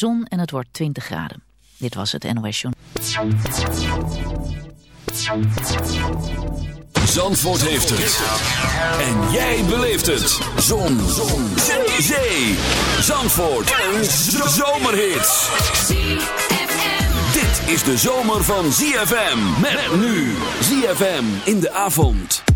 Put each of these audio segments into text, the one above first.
Zon en het wordt 20 graden. Dit was het NOS Journal. Zandvoort heeft het. En jij beleeft het. Zon. Zon. Zee. Zee. Zandvoort. Een zomerhit. Dit is de zomer van ZFM. Met nu. ZFM in de avond.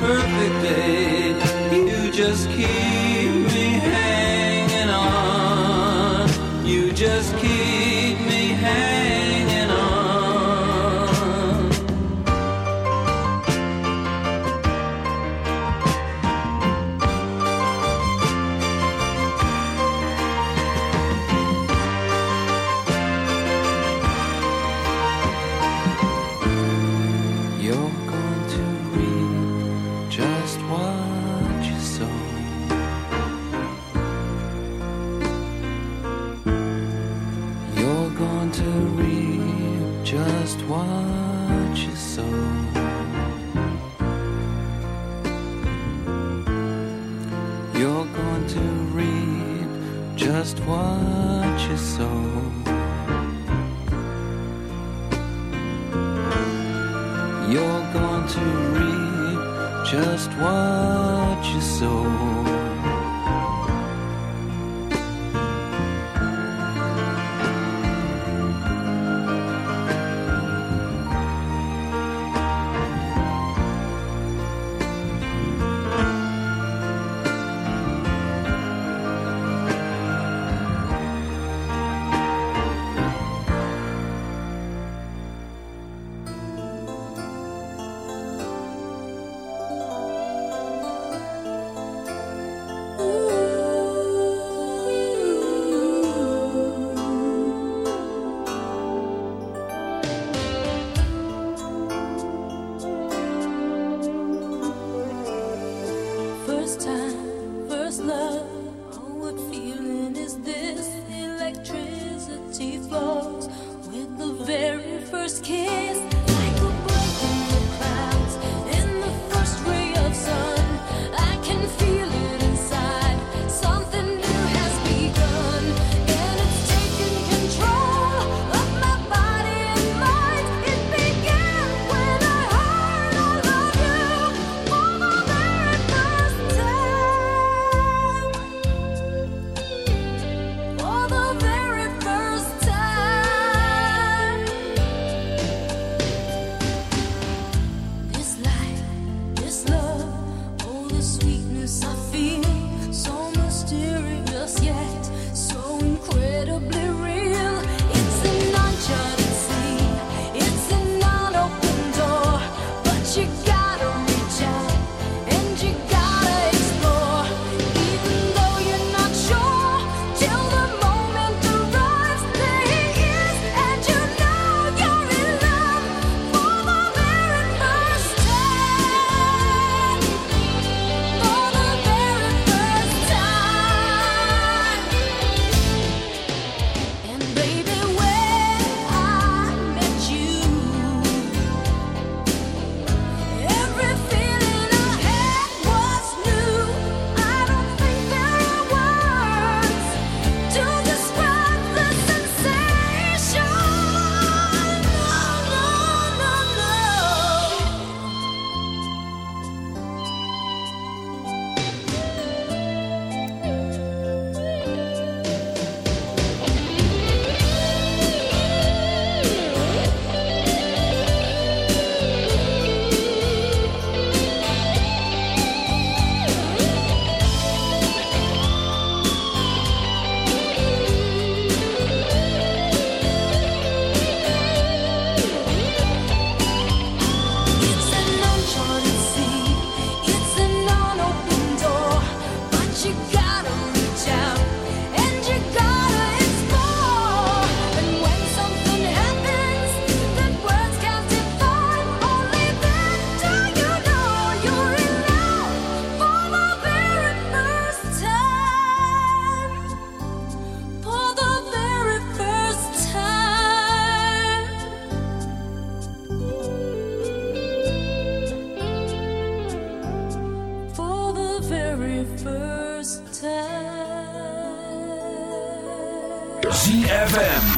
shepherd You're going to reap just what you sow.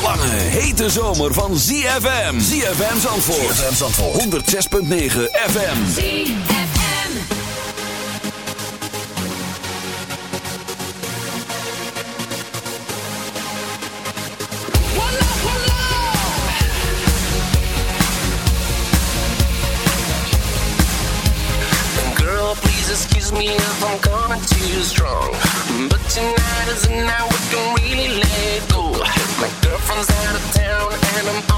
lange, hete zomer van ZFM. ZFM Zandvoort. ZFM Zandvoort. 106.9 FM. ZFM. Girl, please excuse me if I'm coming too strong. But tonight is the night I'm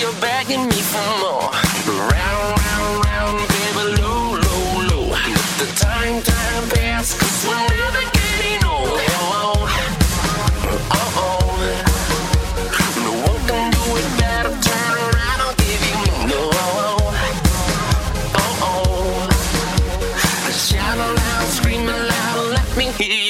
you're begging me for more. Round, round, round, baby, low, low, low. Let the time, time pass, cause we're never getting old. Oh oh. No one can do it better. Turn around, I'll give you no. Oh oh. I shout aloud, scream aloud, let me hear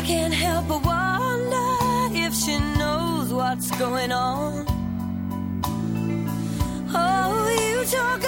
I can't help but wonder if she knows what's going on. Oh, you talk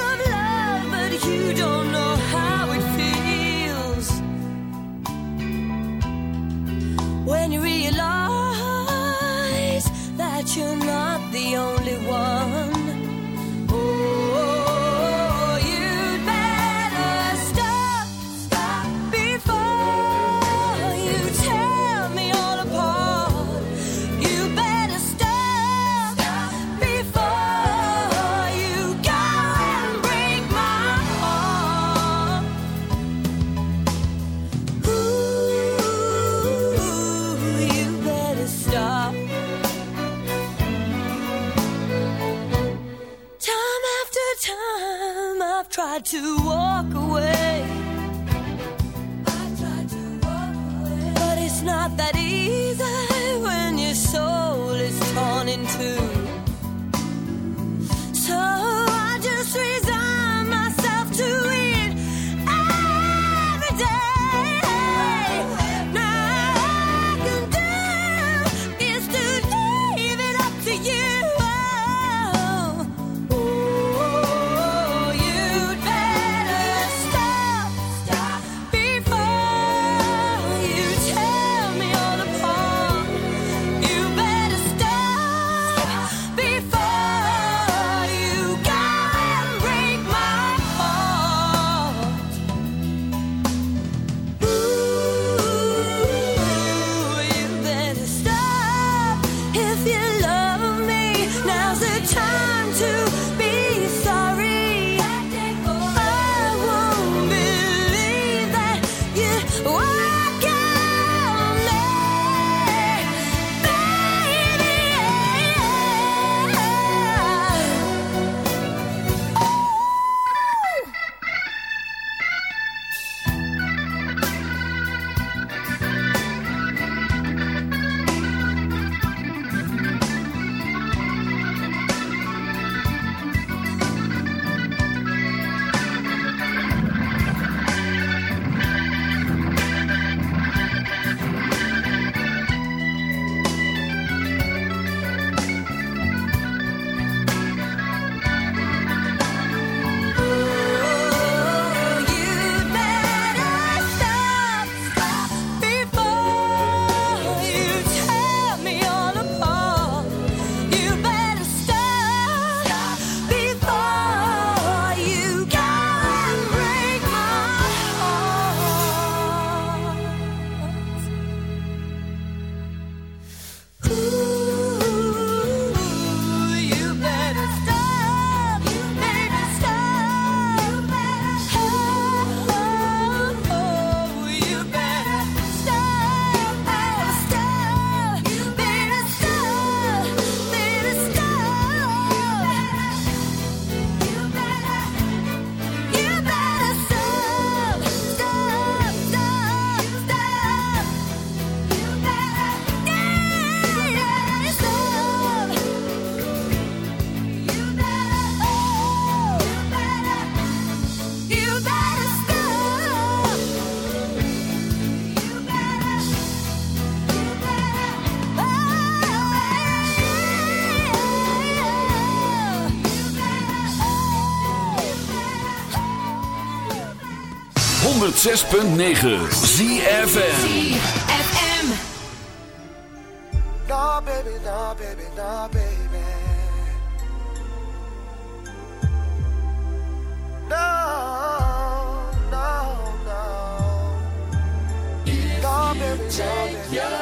106.9 ZFM. baby, nah, baby, baby. No, no, no. Baby,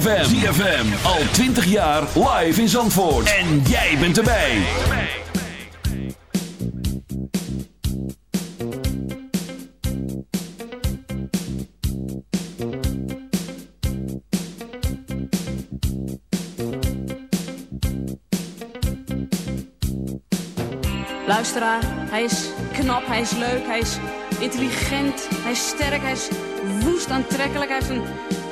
ZFM. ZFM. Al 20 jaar live in Zandvoort. En jij bent erbij. Luisteraar, hij is knap, hij is leuk, hij is intelligent, hij is sterk, hij is woest aantrekkelijk. Hij heeft een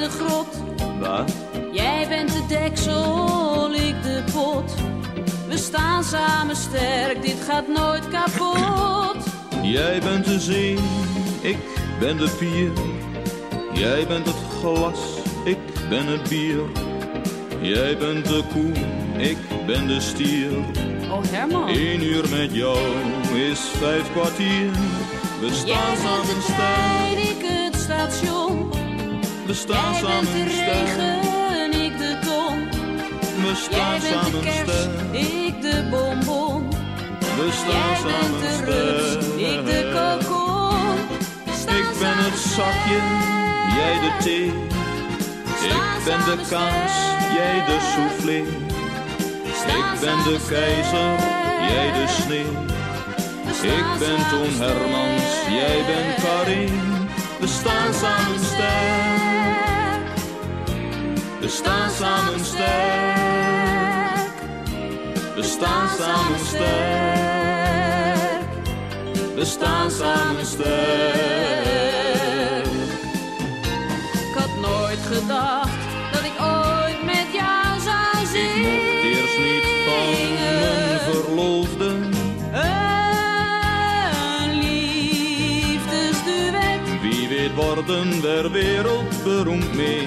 de grot. Jij bent de deksel, ik de pot. We staan samen sterk, dit gaat nooit kapot. Jij bent de zee, ik ben de pier. Jij bent het glas, ik ben het bier. Jij bent de koe, ik ben de stier. Oh Herman. Eén uur met jou is vijf kwartier. We Jij staan bent samen de sterk, ik het station. We staan Jij bent samen de sterk. regen, ik de ton. We Jij staan bent de samen kerst, sterk, ik de bonbon. we Jij staan samen bent de rups, ik de kokon. Ik ben het zakje, jij de thee. Ik ben de kaas, jij de soufflé. Ik ben de keizer, jij de sneeuw. Ik ben Toon Hermans, jij bent Karin. We staan samen sterk. We staan samen sterk. We staan samen sterk. We staan samen sterk. Ik had nooit gedacht dat ik ooit met jou zou zingen. Eerst niet van mijn verloofde. Een liefdesduet, Wie weet worden we wereldberoemd mee.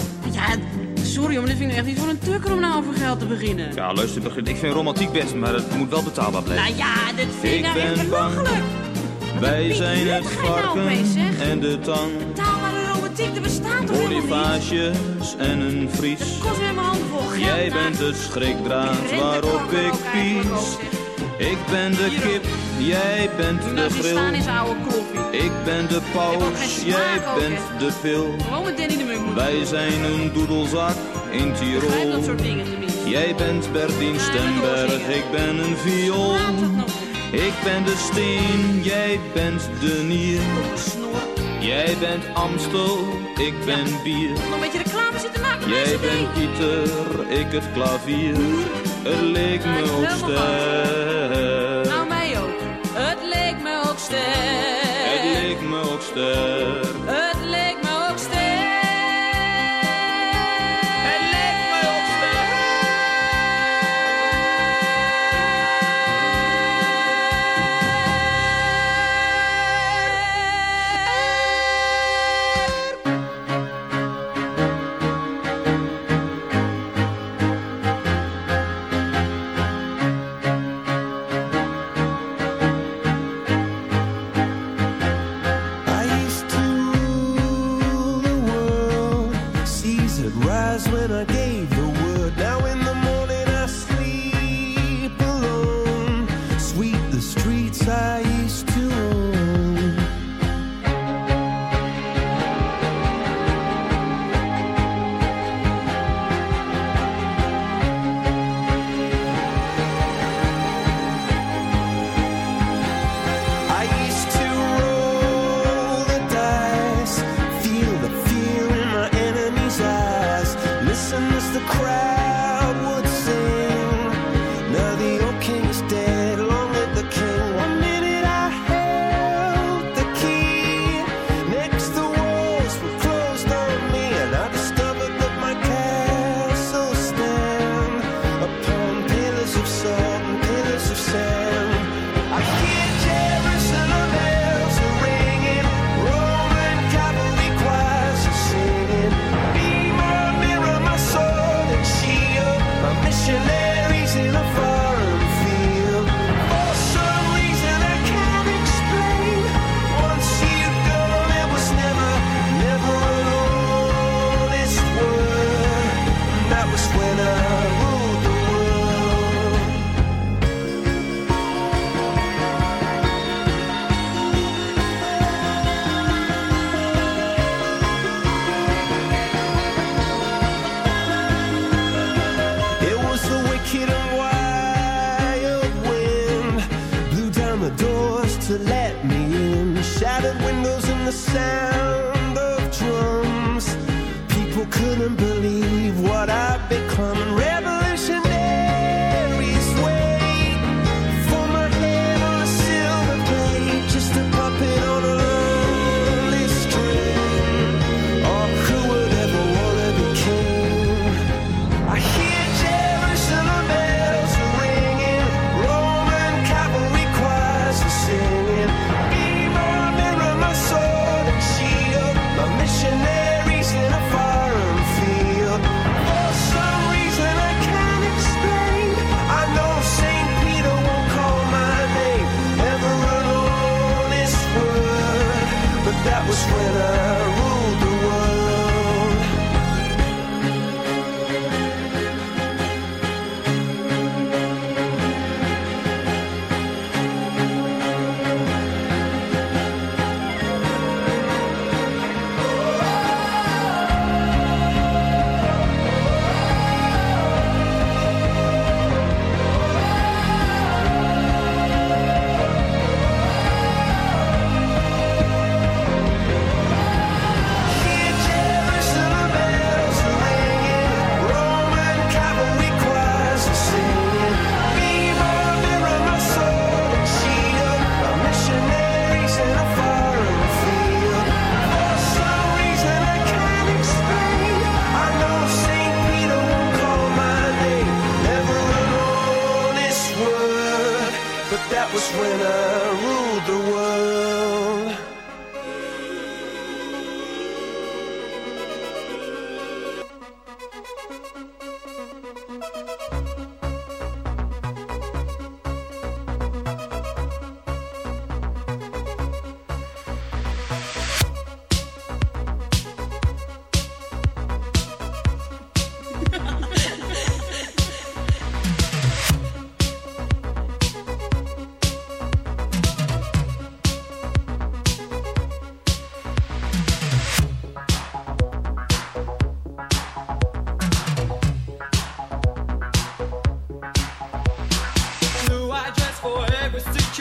Ja, sorry, maar dit vind ik echt niet voor een tukker om nou over geld te beginnen. Ja, luister, Begrit, ik vind romantiek best, maar het moet wel betaalbaar blijven. Nou ja, dit vind ik, nou echt ben bang. belachelijk. Wij zijn het nou varken en de tang. Betaalbare romantiek, er bestaat toch? Bonifages en een vries. Kost weer mijn handvol geld. Jij bent het schrikdraad waarop ik pies. Ik ben de kip, jij bent de koffie. Ik ben de paus, jij bent de pil. Wij zijn een doedelzak in Tirol. Jij bent Bertien Ja, Stemberg, doorzingen. ik ben een viool. Ik ben de steen, jij bent de nier. Jij bent Amstel, ik ben bier. Nog een beetje reclame zitten maken. Jij bent Pieter, ik het klavier. Het leek me ook sterk. Leek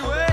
you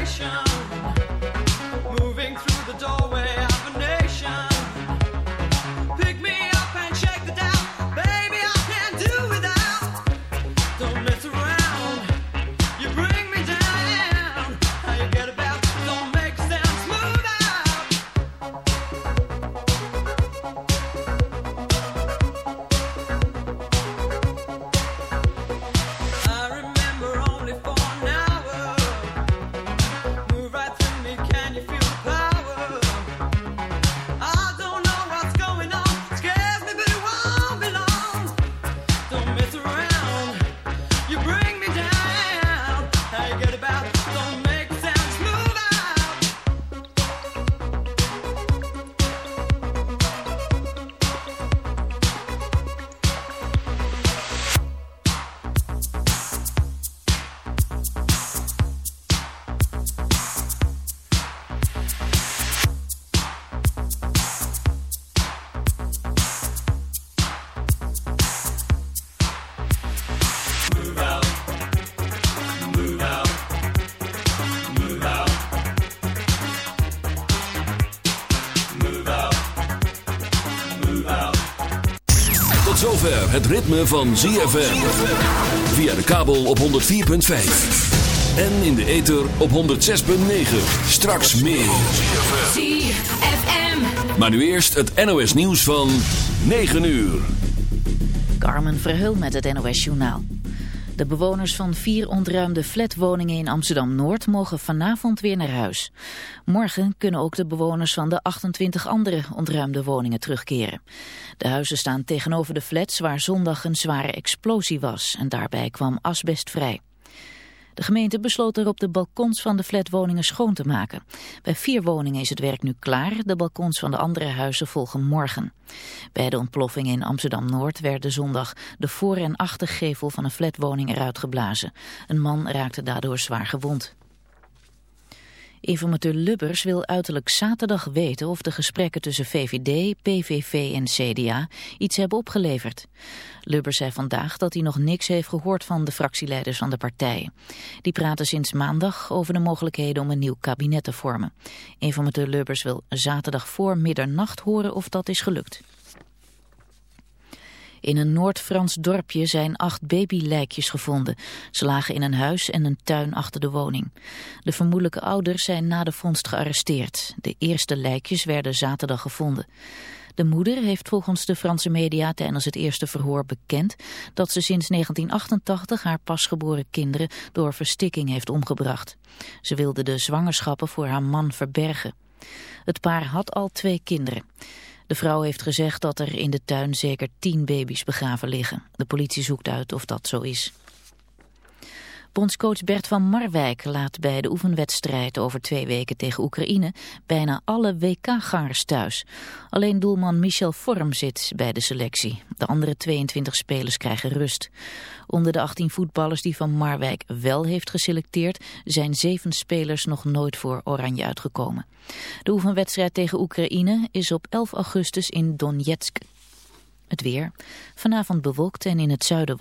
het ritme van ZFM. Via de kabel op 104.5. En in de ether op 106.9. Straks meer. ZFM. Maar nu eerst het NOS nieuws van 9 uur. Carmen Verheul met het NOS Journaal. De bewoners van vier ontruimde flatwoningen in Amsterdam-Noord mogen vanavond weer naar huis. Morgen kunnen ook de bewoners van de 28 andere ontruimde woningen terugkeren. De huizen staan tegenover de flats waar zondag een zware explosie was en daarbij kwam asbest vrij. De gemeente besloot erop de balkons van de flatwoningen schoon te maken. Bij vier woningen is het werk nu klaar, de balkons van de andere huizen volgen morgen. Bij de ontploffing in Amsterdam-Noord werden zondag de voor- en achtergevel van een flatwoning eruit geblazen. Een man raakte daardoor zwaar gewond. Informateur Lubbers wil uiterlijk zaterdag weten of de gesprekken tussen VVD, PVV en CDA iets hebben opgeleverd. Lubbers zei vandaag dat hij nog niks heeft gehoord van de fractieleiders van de partijen. Die praten sinds maandag over de mogelijkheden om een nieuw kabinet te vormen. Informateur Lubbers wil zaterdag voor middernacht horen of dat is gelukt. In een Noord-Frans dorpje zijn acht babylijkjes gevonden. Ze lagen in een huis en een tuin achter de woning. De vermoedelijke ouders zijn na de vondst gearresteerd. De eerste lijkjes werden zaterdag gevonden. De moeder heeft volgens de Franse media tijdens het eerste verhoor bekend dat ze sinds 1988 haar pasgeboren kinderen door verstikking heeft omgebracht. Ze wilde de zwangerschappen voor haar man verbergen. Het paar had al twee kinderen. De vrouw heeft gezegd dat er in de tuin zeker tien baby's begraven liggen. De politie zoekt uit of dat zo is. Bondscoach Bert van Marwijk laat bij de oefenwedstrijd over twee weken tegen Oekraïne bijna alle WK-gangers thuis. Alleen doelman Michel Vorm zit bij de selectie. De andere 22 spelers krijgen rust. Onder de 18 voetballers die Van Marwijk wel heeft geselecteerd zijn zeven spelers nog nooit voor Oranje uitgekomen. De oefenwedstrijd tegen Oekraïne is op 11 augustus in Donetsk. Het weer. Vanavond bewolkt en in het zuiden